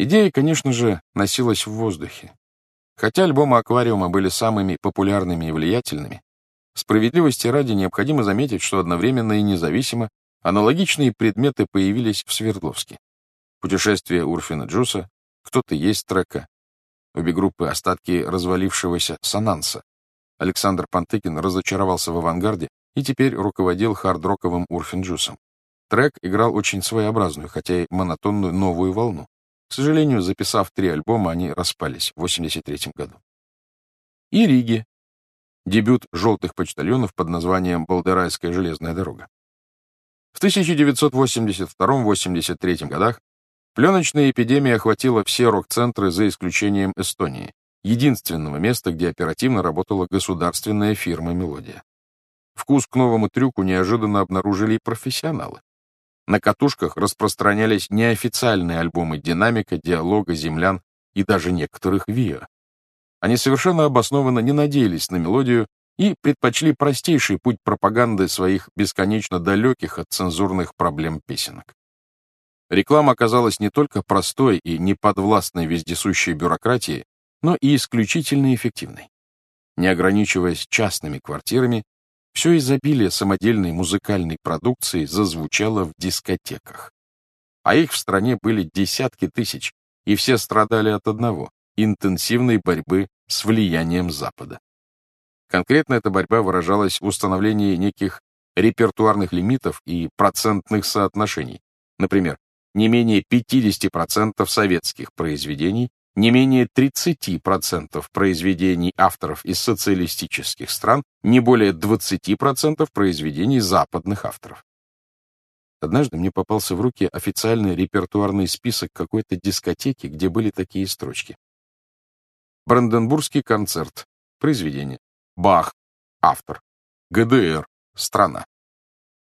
Идея, конечно же, носилась в воздухе. Хотя альбомы «Аквариума» были самыми популярными и влиятельными, справедливости ради необходимо заметить, что одновременно и независимо аналогичные предметы появились в Свердловске. Путешествие Урфина Джуса, «Кто-то есть трека», обе группы остатки развалившегося Сананса. Александр Пантыкин разочаровался в авангарде и теперь руководил хард-роковым Урфин Джусом. Трек играл очень своеобразную, хотя и монотонную новую волну. К сожалению, записав три альбома, они распались в 1983 году. И Риги. Дебют «желтых почтальонов» под названием «Балдерайская железная дорога». В 1982-83 годах пленочная эпидемия охватила все рок-центры за исключением Эстонии, единственного места, где оперативно работала государственная фирма «Мелодия». Вкус к новому трюку неожиданно обнаружили и профессионалы. На катушках распространялись неофициальные альбомы «Динамика», «Диалога», «Землян» и даже некоторых «Виа». Они совершенно обоснованно не надеялись на мелодию и предпочли простейший путь пропаганды своих бесконечно далеких от цензурных проблем песенок. Реклама оказалась не только простой и неподвластной вездесущей бюрократии, но и исключительно эффективной. Не ограничиваясь частными квартирами, все изобилие самодельной музыкальной продукции зазвучало в дискотеках. А их в стране были десятки тысяч, и все страдали от одного — интенсивной борьбы с влиянием Запада. Конкретно эта борьба выражалась в установлении неких репертуарных лимитов и процентных соотношений. Например, не менее 50% советских произведений не менее 30% произведений авторов из социалистических стран, не более 20% произведений западных авторов. Однажды мне попался в руки официальный репертуарный список какой-то дискотеки, где были такие строчки. Бранденбургский концерт. Произведение. Бах. Автор. ГДР. Страна.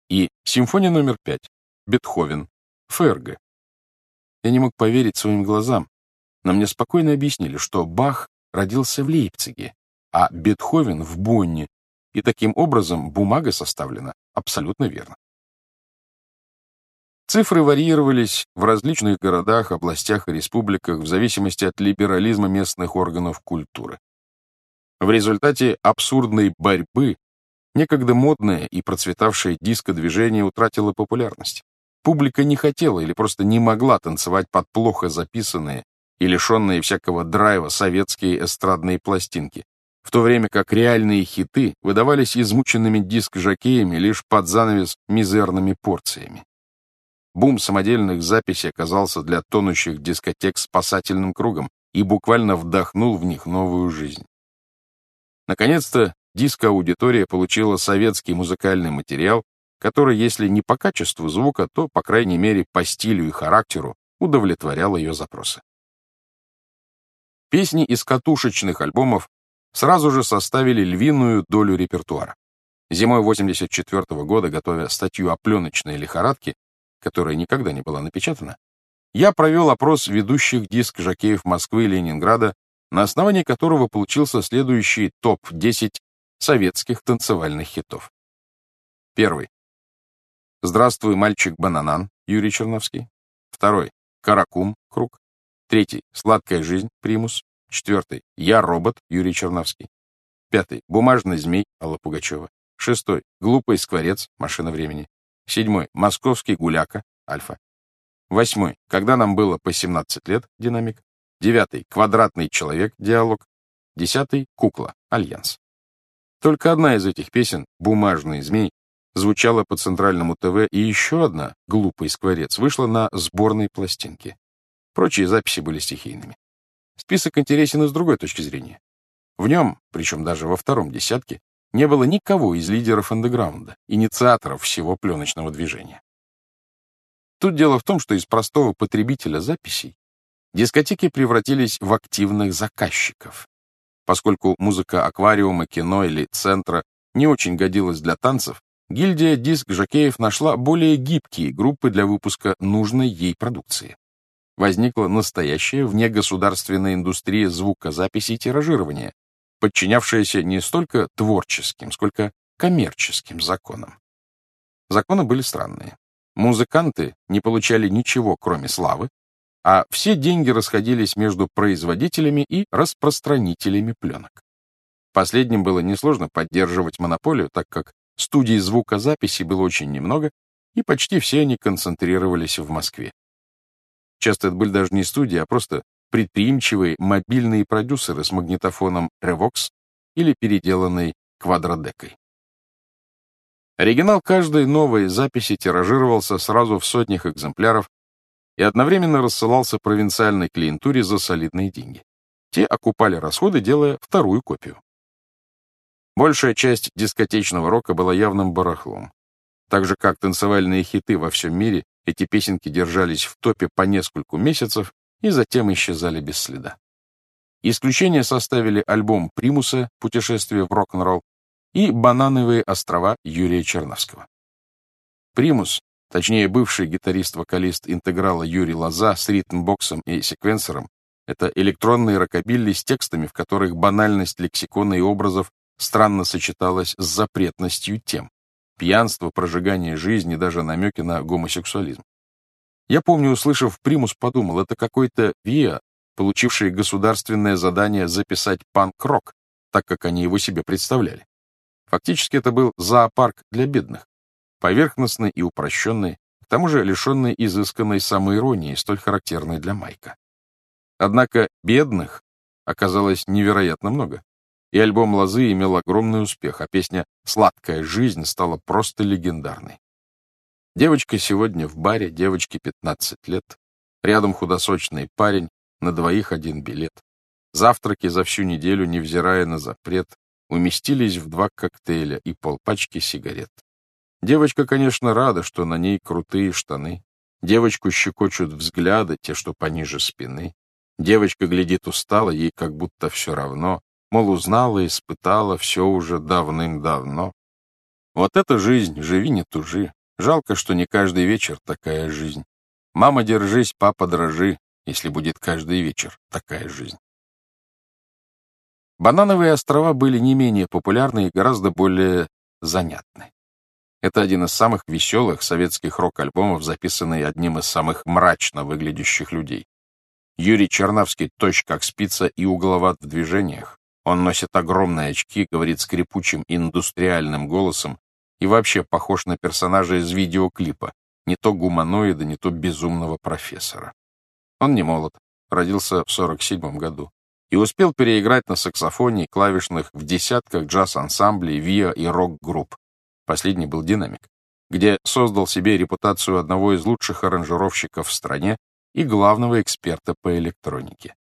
И симфония номер пять. Бетховен. ФРГ. Я не мог поверить своим глазам, но мне спокойно объяснили, что Бах родился в Лейпциге, а Бетховен в Бонне, и таким образом бумага составлена абсолютно верно. Цифры варьировались в различных городах, областях и республиках в зависимости от либерализма местных органов культуры. В результате абсурдной борьбы некогда модное и процветавшее диско-движение утратило популярность. Публика не хотела или просто не могла танцевать под плохо записанные и лишенные всякого драйва советские эстрадные пластинки, в то время как реальные хиты выдавались измученными диск-жокеями лишь под занавес мизерными порциями. Бум самодельных записей оказался для тонущих дискотек спасательным кругом и буквально вдохнул в них новую жизнь. Наконец-то диско-аудитория получила советский музыкальный материал, который, если не по качеству звука, то, по крайней мере, по стилю и характеру удовлетворял ее запросы. Песни из катушечных альбомов сразу же составили львиную долю репертуара. Зимой 84 -го года, готовя статью о пленочной лихорадке, которая никогда не была напечатана, я провел опрос ведущих диск-жокеев Москвы и Ленинграда, на основании которого получился следующий топ-10 советских танцевальных хитов. Первый. «Здравствуй, мальчик-бананан» Юрий Черновский. Второй. «Каракум» Круг. Третий — «Сладкая жизнь» Примус. Четвертый — «Я робот» Юрий Черновский. Пятый — «Бумажный змей» Алла Пугачева. Шестой — «Глупый скворец» Машина времени. Седьмой — «Московский гуляка» Альфа. Восьмой — «Когда нам было по 17 лет» Динамик. Девятый — «Квадратный человек» Диалог. Десятый — «Кукла» Альянс. Только одна из этих песен, «Бумажный змей», звучала по центральному ТВ, и еще одна, «Глупый скворец», вышла на сборной пластинке. Прочие записи были стихийными. Список интересен и с другой точки зрения. В нем, причем даже во втором десятке, не было никого из лидеров андеграунда, инициаторов всего пленочного движения. Тут дело в том, что из простого потребителя записей дискотеки превратились в активных заказчиков. Поскольку музыка аквариума, кино или центра не очень годилась для танцев, гильдия диск-жокеев нашла более гибкие группы для выпуска нужной ей продукции возникла настоящая внегосударственная индустрия звукозаписи и тиражирования, подчинявшаяся не столько творческим, сколько коммерческим законам. Законы были странные. Музыканты не получали ничего, кроме славы, а все деньги расходились между производителями и распространителями пленок. Последним было несложно поддерживать монополию, так как студий звукозаписи было очень немного, и почти все они концентрировались в Москве. Часто это были даже не студии, а просто предприимчивые мобильные продюсеры с магнитофоном Revox или переделанной квадродекой. Оригинал каждой новой записи тиражировался сразу в сотнях экземпляров и одновременно рассылался провинциальной клиентуре за солидные деньги. Те окупали расходы, делая вторую копию. Большая часть дискотечного рока была явным барахлом. Так же, как танцевальные хиты во всем мире, эти песенки держались в топе по нескольку месяцев и затем исчезали без следа. Исключение составили альбом Примуса «Путешествие в рок-н-ролл» и «Банановые острова» Юрия Черновского. Примус, точнее бывший гитарист-вокалист интеграла Юрий Лоза с ритм-боксом и секвенсором, это электронные рокобилли с текстами, в которых банальность лексикона и образов странно сочеталась с запретностью тем. Пьянство, прожигание жизни, даже намеки на гомосексуализм. Я помню, услышав примус, подумал, это какой-то ВИА, получивший государственное задание записать панк-рок, так как они его себе представляли. Фактически это был зоопарк для бедных, поверхностный и упрощенный, к тому же лишенный изысканной самоиронии, столь характерной для Майка. Однако бедных оказалось невероятно много, и альбом «Лозы» имел огромный успех, а песня «Сладкая жизнь» стала просто легендарной. Девочка сегодня в баре, девочке 15 лет, рядом худосочный парень, на двоих один билет. Завтраки за всю неделю, невзирая на запрет, уместились в два коктейля и полпачки сигарет. Девочка, конечно, рада, что на ней крутые штаны. Девочку щекочут взгляды, те, что пониже спины. Девочка глядит устало, ей как будто все равно. Мол, узнала, испытала все уже давным-давно. Вот эта жизнь, живи не тужи. Жалко, что не каждый вечер такая жизнь. Мама, держись, папа, дрожи, если будет каждый вечер такая жизнь. Банановые острова были не менее популярны и гораздо более занятны. Это один из самых веселых советских рок-альбомов, записанный одним из самых мрачно выглядящих людей. Юрий Чернавский точь как спица и угловат в движениях. Он носит огромные очки, говорит скрипучим индустриальным голосом и вообще похож на персонажа из видеоклипа, не то гуманоида, не то безумного профессора. Он не молод, родился в 47 году и успел переиграть на саксофоне и клавишных в десятках джаз-ансамблей, виа и рок-групп. Последний был «Динамик», где создал себе репутацию одного из лучших аранжировщиков в стране и главного эксперта по электронике.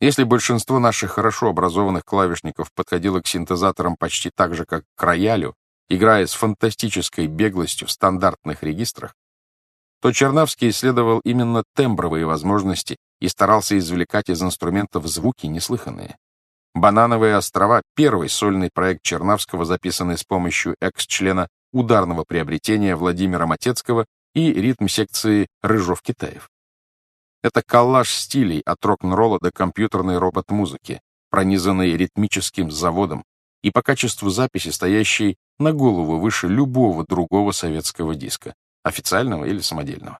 Если большинство наших хорошо образованных клавишников подходило к синтезаторам почти так же, как к роялю, играя с фантастической беглостью в стандартных регистрах, то Чернавский исследовал именно тембровые возможности и старался извлекать из инструментов звуки неслыханные. «Банановые острова» — первый сольный проект Чернавского, записанный с помощью экс-члена ударного приобретения Владимира Матецкого и ритм-секции Рыжов-Китаев. Это коллаж стилей от рок-н-ролла до компьютерной робот-музыки, пронизанный ритмическим заводом и по качеству записи стоящий на голову выше любого другого советского диска официального или самодельного.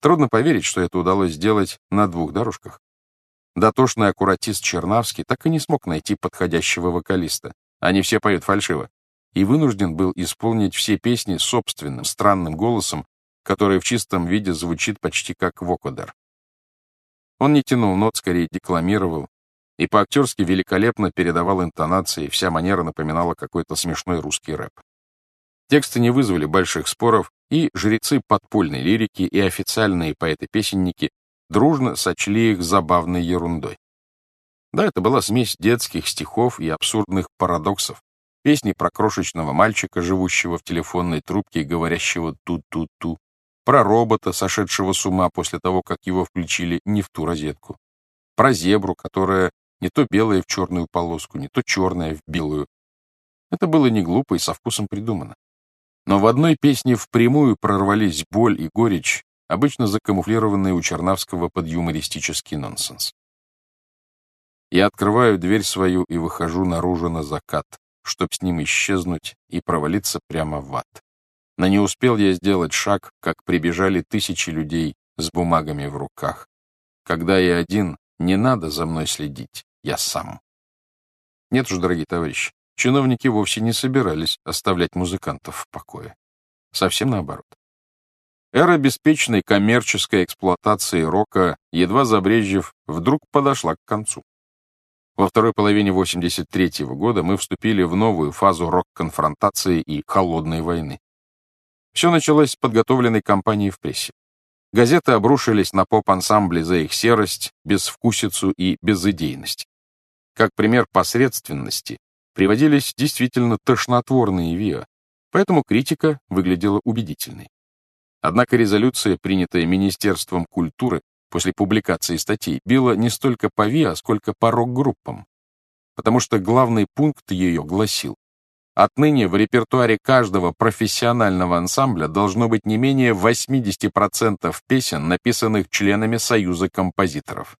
Трудно поверить, что это удалось сделать на двух дорожках. Дотошный аккуратист Чернавский так и не смог найти подходящего вокалиста. Они все поют фальшиво. И вынужден был исполнить все песни собственным, странным голосом, который в чистом виде звучит почти как вокодер. Он не тянул нот, скорее декламировал, и по-актерски великолепно передавал интонации, вся манера напоминала какой-то смешной русский рэп. Тексты не вызвали больших споров, и жрецы подпольной лирики и официальные поэты-песенники дружно сочли их забавной ерундой. Да, это была смесь детских стихов и абсурдных парадоксов, песни про крошечного мальчика, живущего в телефонной трубке и говорящего «ту-ту-ту», про робота, сошедшего с ума после того, как его включили не в ту розетку, про зебру, которая не то белая в черную полоску, не то черная в белую. Это было не глупо и со вкусом придумано. Но в одной песне впрямую прорвались боль и горечь, обычно закамуфлированные у Чернавского под юмористический нонсенс. Я открываю дверь свою и выхожу наружу на закат, чтоб с ним исчезнуть и провалиться прямо в ад. Но не успел я сделать шаг, как прибежали тысячи людей с бумагами в руках. Когда я один, не надо за мной следить, я сам. Нет уж, дорогие товарищи, чиновники вовсе не собирались оставлять музыкантов в покое. Совсем наоборот. Эра беспечной коммерческой эксплуатации рока, едва забрежев, вдруг подошла к концу. Во второй половине 83 -го года мы вступили в новую фазу рок-конфронтации и холодной войны. Все началось с подготовленной кампании в прессе. Газеты обрушились на поп-ансамбли за их серость, безвкусицу и безыдейность. Как пример посредственности приводились действительно тошнотворные ВИА, поэтому критика выглядела убедительной. Однако резолюция, принятая Министерством культуры после публикации статей, била не столько по ВИА, сколько по рок-группам, потому что главный пункт ее гласил Отныне в репертуаре каждого профессионального ансамбля должно быть не менее 80% песен, написанных членами Союза композиторов.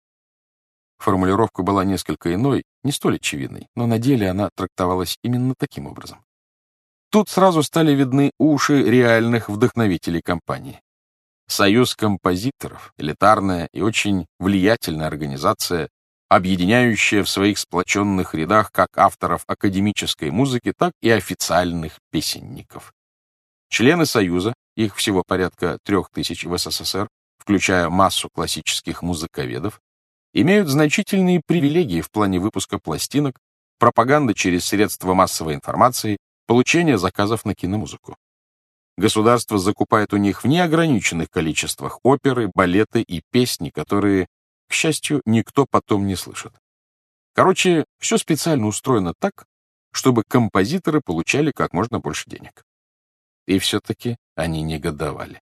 Формулировка была несколько иной, не столь очевидной, но на деле она трактовалась именно таким образом. Тут сразу стали видны уши реальных вдохновителей компании. Союз композиторов, элитарная и очень влиятельная организация, объединяющая в своих сплоченных рядах как авторов академической музыки, так и официальных песенников. Члены Союза, их всего порядка трех тысяч в СССР, включая массу классических музыковедов, имеют значительные привилегии в плане выпуска пластинок, пропаганды через средства массовой информации, получения заказов на киномузыку. Государство закупает у них в неограниченных количествах оперы, балеты и песни, которые, к счастью, никто потом не слышит. Короче, все специально устроено так, чтобы композиторы получали как можно больше денег. И все-таки они негодовали.